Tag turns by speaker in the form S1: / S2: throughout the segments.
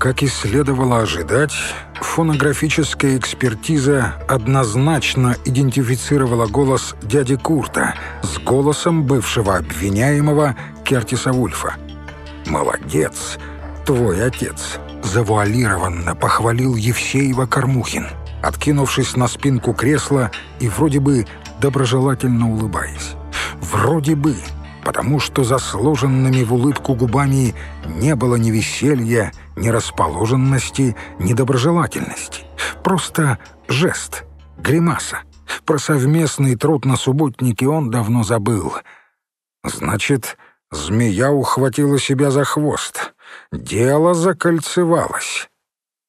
S1: Как и следовало ожидать, фонографическая экспертиза однозначно идентифицировала голос дяди Курта с голосом бывшего обвиняемого Кертиса Вульфа. «Молодец, твой отец!» — завуалированно похвалил Евсеева Кормухин, откинувшись на спинку кресла и вроде бы доброжелательно улыбаясь. «Вроде бы!» Потому что за сложенными в улыбку губами не было ни веселья, ни расположенности, ни доброжелательности. Просто жест, гримаса. Про совместный труд на субботнике он давно забыл. Значит, змея ухватила себя за хвост. Дело закольцевалось.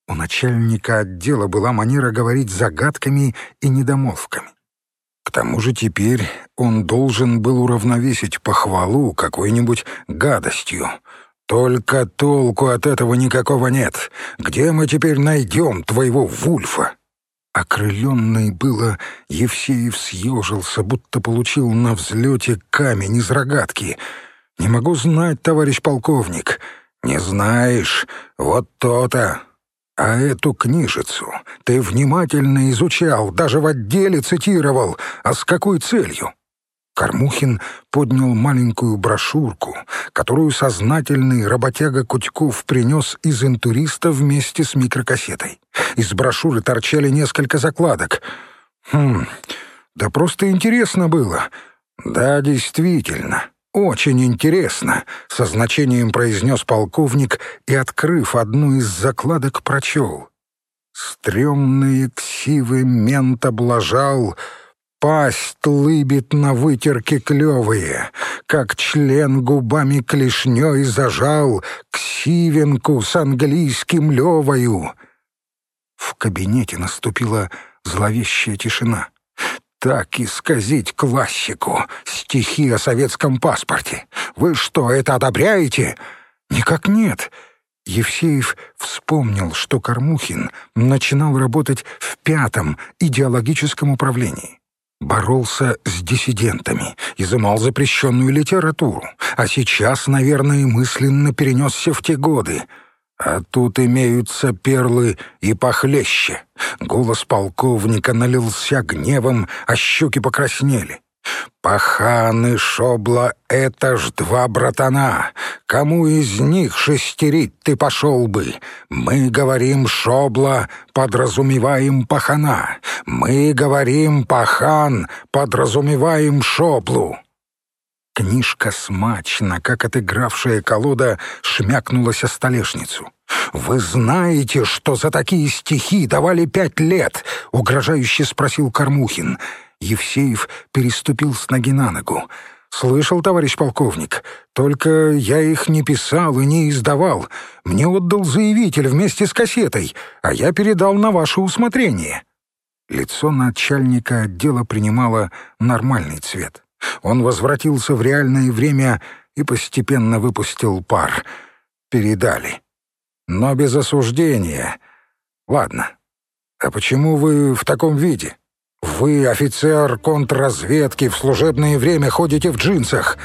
S1: У начальника отдела была манера говорить загадками и недомолвками. К тому же теперь он должен был уравновесить похвалу какой-нибудь гадостью. Только толку от этого никакого нет. Где мы теперь найдем твоего Вульфа? Окрыленный было, Евсеев съежился, будто получил на взлете камень из рогатки. «Не могу знать, товарищ полковник». «Не знаешь? Вот то-то. А эту книжицу ты внимательно изучал, даже в отделе цитировал. А с какой целью? Кормухин поднял маленькую брошюрку, которую сознательный работяга Кутьков принес из интуриста вместе с микрокассетой. Из брошюры торчали несколько закладок. Хм, да просто интересно было. Да, действительно. «Очень интересно», — со значением произнес полковник и, открыв одну из закладок, прочел. «Стремные ксивы мент облажал, пасть лыбит на вытерке клевые, как член губами клешней зажал ксивенку с английским левою». В кабинете наступила зловещая тишина так исказить классику, стихи о советском паспорте? Вы что, это одобряете? Никак нет. Евсеев вспомнил, что Кормухин начинал работать в пятом идеологическом управлении. Боролся с диссидентами, изымал запрещенную литературу, а сейчас, наверное, мысленно перенесся в те годы — а тут имеются перлы и похлеще. Голос полковника налился гневом, а щеки покраснели. «Пахан и Шобла — это ж два братана. Кому из них шестерить ты пошел бы? Мы говорим Шобла, подразумеваем Пахана. Мы говорим Пахан, подразумеваем Шоблу». Книжка смачно, как отыгравшая колода, шмякнулась о столешницу. «Вы знаете, что за такие стихи давали пять лет?» — угрожающе спросил Кормухин. Евсеев переступил с ноги на ногу. «Слышал, товарищ полковник, только я их не писал и не издавал. Мне отдал заявитель вместе с кассетой, а я передал на ваше усмотрение». Лицо начальника отдела принимало нормальный цвет. Он возвратился в реальное время и постепенно выпустил пар. Передали. Но без осуждения. Ладно. А почему вы в таком виде? Вы, офицер контрразведки, в служебное время ходите в джинсах.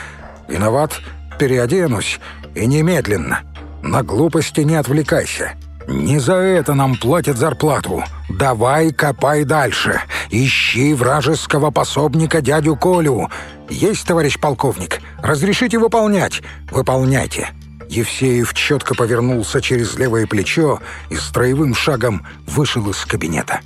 S1: Виноват? Переоденусь. И немедленно. На глупости не отвлекайся. Не за это нам платят зарплату. Давай копай дальше. Ищи вражеского пособника дядю Колю. Есть, товарищ полковник. Разрешите выполнять. Выполняйте. Евсеев четко повернулся через левое плечо и строевым шагом вышел из кабинета.